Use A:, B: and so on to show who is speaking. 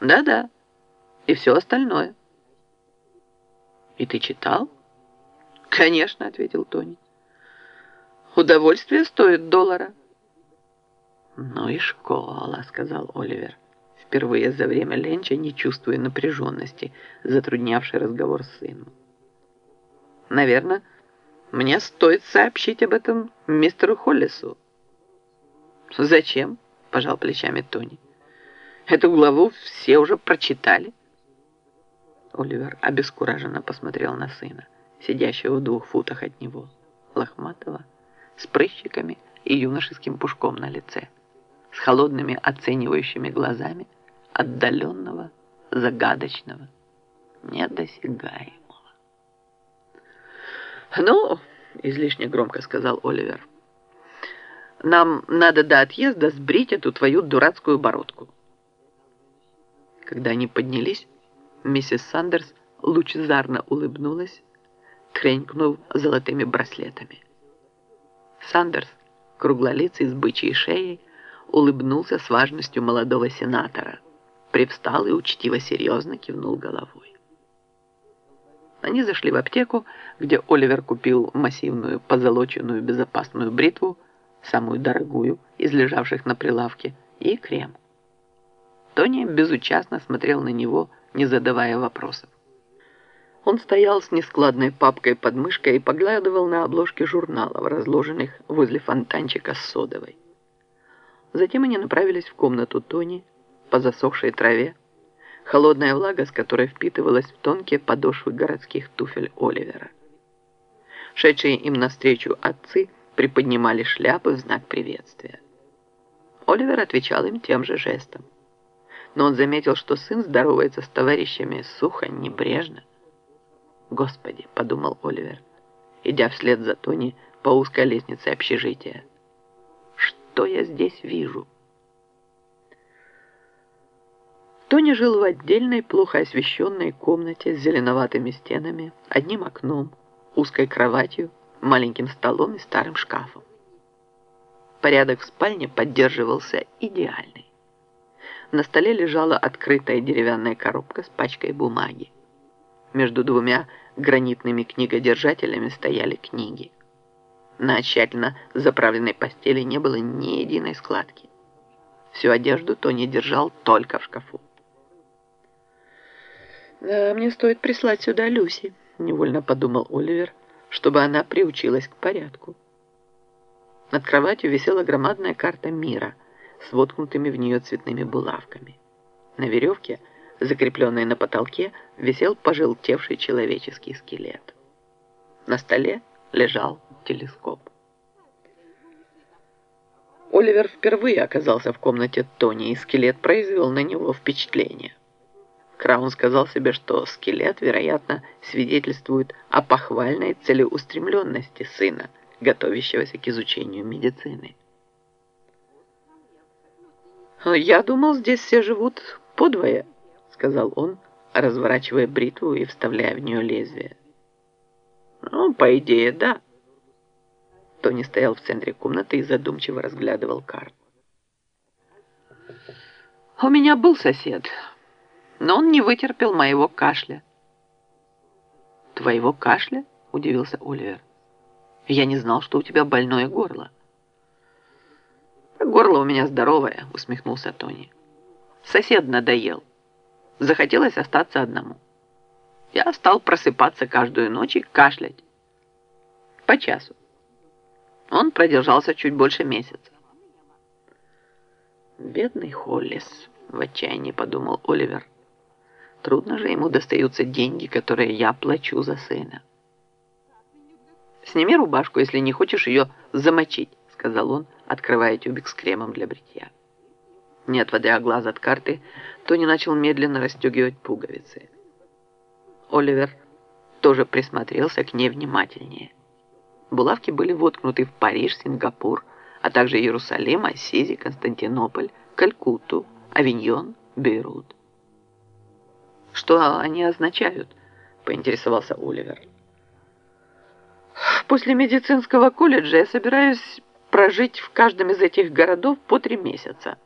A: Да-да, и все остальное. И ты читал? Конечно, ответил Тони. Удовольствие стоит доллара. Ну и школа, сказал Оливер, впервые за время ленча не чувствуя напряженности, затруднявшей разговор с сыном. Наверное, мне стоит сообщить об этом мистеру Холлису. Зачем? Пожал плечами Тони. Эту главу все уже прочитали. Оливер обескураженно посмотрел на сына, сидящего в двух футах от него, лохматого, с прыщиками и юношеским пушком на лице, с холодными оценивающими глазами, отдаленного, загадочного, недосягаемого. «Ну, — излишне громко сказал Оливер, — нам надо до отъезда сбрить эту твою дурацкую бородку». Когда они поднялись, миссис Сандерс лучезарно улыбнулась, тренькнув золотыми браслетами. Сандерс, круглолицый с бычьей шеей, улыбнулся с важностью молодого сенатора, привстал и учтиво серьезно кивнул головой. Они зашли в аптеку, где Оливер купил массивную позолоченную безопасную бритву, самую дорогую из лежавших на прилавке, и крем. Тони безучастно смотрел на него, не задавая вопросов. Он стоял с нескладной папкой под мышкой и поглядывал на обложки журналов, разложенных возле фонтанчика с содовой. Затем они направились в комнату Тони по засохшей траве, холодная влага с которой впитывалась в тонкие подошвы городских туфель Оливера. Шедшие им навстречу отцы приподнимали шляпы в знак приветствия. Оливер отвечал им тем же жестом но он заметил, что сын здоровается с товарищами сухо, небрежно. «Господи!» — подумал Оливер, идя вслед за Тони по узкой лестнице общежития. «Что я здесь вижу?» Тони жил в отдельной, плохо освещенной комнате с зеленоватыми стенами, одним окном, узкой кроватью, маленьким столом и старым шкафом. Порядок в спальне поддерживался идеальный. На столе лежала открытая деревянная коробка с пачкой бумаги. Между двумя гранитными книгодержателями стояли книги. На тщательно заправленной постели не было ни единой складки. Всю одежду Тони держал только в шкафу. «Да, мне стоит прислать сюда Люси», — невольно подумал Оливер, чтобы она приучилась к порядку. Над кроватью висела громадная карта мира — с воткнутыми в нее цветными булавками. На веревке, закрепленной на потолке, висел пожелтевший человеческий скелет. На столе лежал телескоп. Оливер впервые оказался в комнате Тони, и скелет произвел на него впечатление. Краун сказал себе, что скелет, вероятно, свидетельствует о похвальной целеустремленности сына, готовящегося к изучению медицины. «Я думал, здесь все живут подвое», — сказал он, разворачивая бритву и вставляя в нее лезвие. «Ну, по идее, да». Тони стоял в центре комнаты и задумчиво разглядывал карту. «У меня был сосед, но он не вытерпел моего кашля». «Твоего кашля?» — удивился Оливер. «Я не знал, что у тебя больное горло». «Горло у меня здоровое», — усмехнулся Тони. «Сосед надоел. Захотелось остаться одному. Я стал просыпаться каждую ночь и кашлять. По часу. Он продержался чуть больше месяца. «Бедный Холлис», — в отчаянии подумал Оливер. «Трудно же ему достаются деньги, которые я плачу за сына». «Сними рубашку, если не хочешь ее замочить», — сказал он, открывая тюбик с кремом для бритья. Не отводя глаз от карты, Тони начал медленно расстегивать пуговицы. Оливер тоже присмотрелся к ней внимательнее. Булавки были воткнуты в Париж, Сингапур, а также Иерусалим, Ассизи, Константинополь, Калькутту, Авиньон, Бейрут. «Что они означают?» – поинтересовался Оливер. «После медицинского колледжа я собираюсь прожить в каждом из этих городов по три месяца.